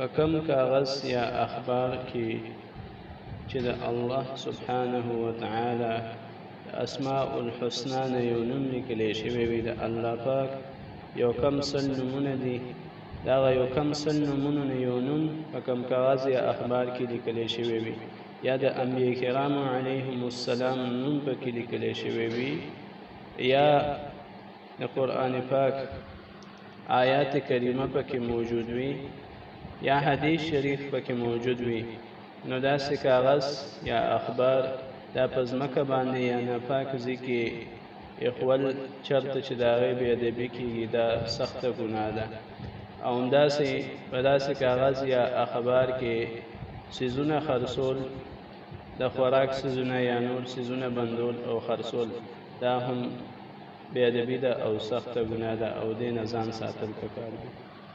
په کوم کاغذ یا اخبار کې چې د الله سبحانه وتعالی اسماء الحسنا نه یو نوم لیکل شوی وي د الله پاک یو کم سل نمونه دي دا یو کم سل نمونه نه یو نوم په کم کاغذ یا اخبار کې لیکل شوی وي یا د انبیای کرام علیهم السلام نوم په کې لیکل شوی وي یا د قران پاک آیات کریمه پکې موجود وي یا حدیث شریف پکې موجود وي نو دا سکاغس یا اخبار دا پزمکه باندې یا ناپاک ځکه اخول چرته چې دا غي به ادبي کیږي دا سخته ګناه ده او همداسې په داسې کاغذ یا اخبار کې سیزونه خرڅول د خوراک سیزونه یا نور سیزونه بندول او خرڅول دا هم بې ادبي ده او سخته ګناه ده او دې نه ځان ساتل پکار دي.